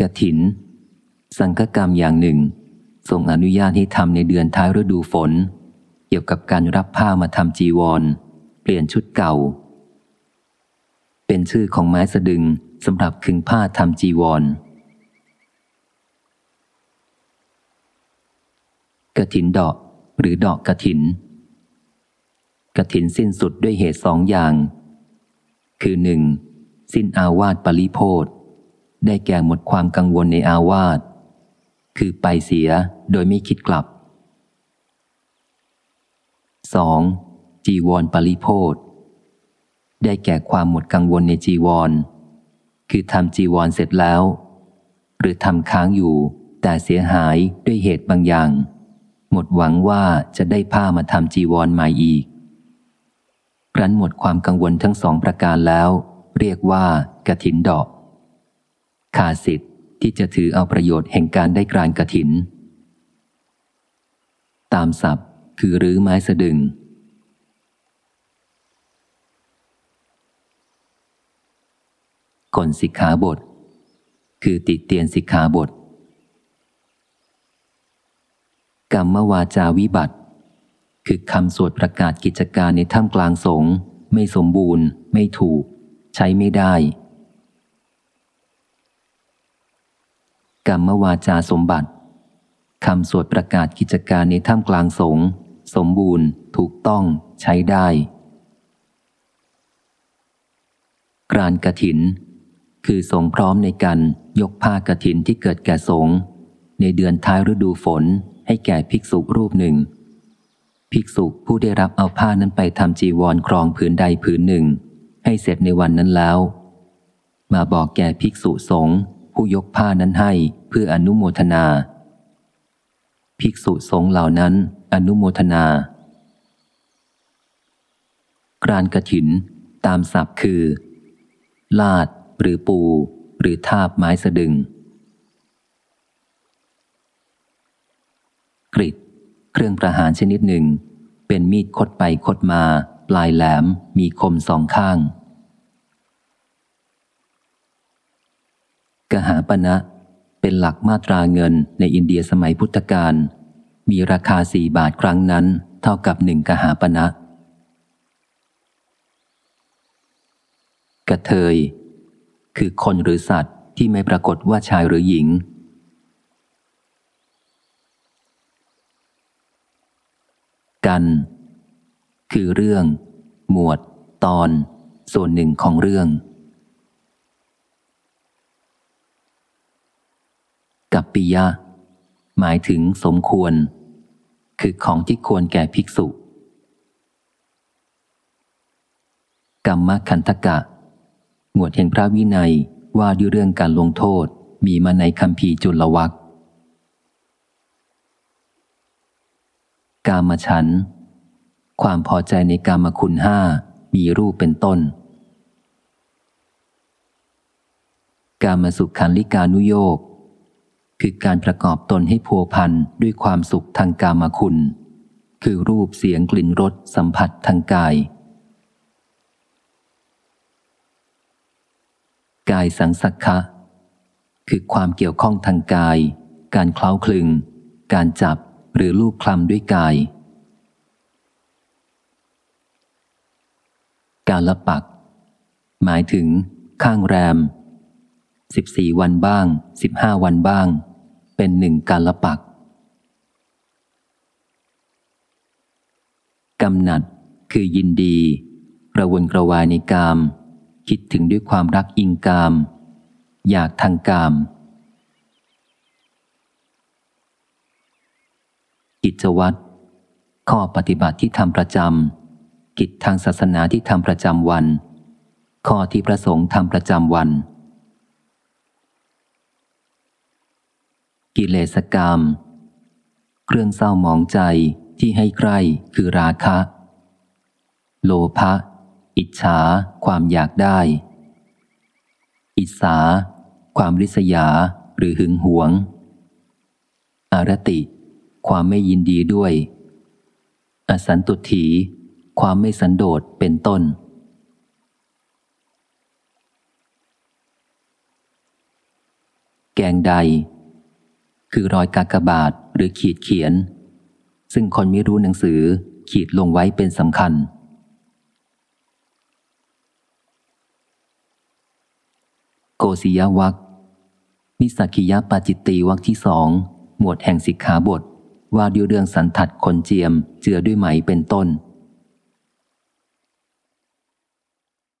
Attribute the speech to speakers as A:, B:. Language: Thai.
A: กระถิน สังฆกรรมอย่างหนึ่งทรงอนุญาตให้ทำในเดือนท้ายฤดูฝน เกี่ยวกับการรับผ้ามาทำจีวร เปลี่ยนชุดเก่า เป็นชื่อของไม้สะดึงสำหรับขึงผ้าทำจีวรกระถินดอกหรือดอกกระถินกระถินสิ้นสุดด้วยเหตุสองอย่าง คือหนึ่งสิ้นอาวาสปริโพธ ได้แก่หมดความกังวลในอาวาสคือไปเสียโดยไม่คิดกลับ 2. จีวรปริโพธได้แก่ความหมดกังวลในจีวร คือทำจีวรเสร็จแล้ว หรือทำค้างอยู่แต่เสียหายด้วยเหตุบางอย่าง หมดหวังว่าจะได้ผ้ามาทำจีวรใหม่อีกครั้นหมดความกังวลทั้งสองประการแล้ว เรียกว่ากระถินดอก ขาดสิทธิ์ที่จะถือเอาประโยชน์แห่งการได้กรานกระถิน ตามศัพท์คือรื้อไม้สะดึงคนสิกขาบท คือติเตียนสิกขาบท กรรมวาจาวิบัติ คือคำสวดประกาศกิจการในถ้ำกลางสงฆ์ไม่สมบูรณ์ ไม่ถูก ใช้ไม่ได้ กรรมวาจาสมบัติคำสวดประกาศกิจการในถ้ำกลางสงสมบูรณ์ ถูกต้องใช้ได้ กรานกระถิน คือสงพร้อมในการยกผ้ากระถินที่เกิดแก่สงในเดือนท้ายฤดูฝนให้แก่ภิกษุรูปหนึ่ง ภิกษุผู้ได้รับเอาผ้านั้นไปทำจีวรครองผืนใดผืนหนึ่ง ให้เสร็จในวันนั้นแล้ว มาบอกแก่ภิกษุสงฆ์ ผู้ยกผ้านั้นให้เพื่ออนุโมทนา ภิกษุสงฆ์เหล่านั้นอนุโมทนา กรานกระถิน ตามศัพท์คือ ลาด หรือปู หรือทาบไม้สะดึง กริดเครื่องประหารชนิดหนึ่ง เป็นมีดคดไปคดมา ปลายแหลมมีคมสองข้าง กหาปณะเป็นหลักมาตราเงินในอินเดียสมัยพุทธกาลมีราคาสี่บาทครั้งนั้น เท่ากับหนึ่งกหาปณะกระเทย คือคนหรือสัตว์ที่ไม่ปรากฏว่าชายหรือหญิง กัน คือเรื่อง หมวด ตอน ส่วนหนึ่งของเรื่อง กับปิยะ หมายถึงสมควร คือของที่ควรแก่ภิกษุ กรรมคันธกะ หมวดแห่งพระวินัยว่าด้วยเรื่องการลงโทษมีมาในคำพีจุลวักกามฉัน ความพอใจในกามคุณห้ามีรูปเป็นต้น กามสุขขันลิกานุโยก คือการประกอบตนให้พัวพันด้วยความสุขทางกามคุณ คือรูปเสียงกลิ่นรสสัมผัสทางกาย กายสังสักคะ คือความเกี่ยวข้องทางกาย การเคล้าคลึง การจับหรือลูบคลำด้วยกาย การละปัก หมายถึงข้างแรมสิบสี่วันบ้างสิบห้าวันบ้าง เป็นหนึ่งการละปักกำหนัดคือยินดีกระวนกระวายในกาม คิดถึงด้วยความรักอิงกาม อยากทางกาม กิจวัตรข้อปฏิบัติที่ทำประจำกิจทางศาสนาที่ทำประจำวัน ข้อที่ประสงค์ทำประจำวัน กิเลสกรรม เครื่องเศร้าหมองใจที่ให้ใกล้คือราคะ โลภะอิจฉา ความอยากได้ อิสา ความริษยาหรือหึงหวง อารติ ความไม่ยินดีด้วย อสันตุถี ความไม่สันโดษเป็นต้นแกงใด คือรอยกากบาทหรือขีดเขียน ซึ่งคนไม่รู้หนังสือขีดลงไว้เป็นสำคัญ โกศิยวักนิสักิยปาจิตตีวักที่สอง หมวดแห่งสิกขาบท ว่าด้วยเรื่องสันทัดคนเจียม เจือด้วยไหมเป็นต้น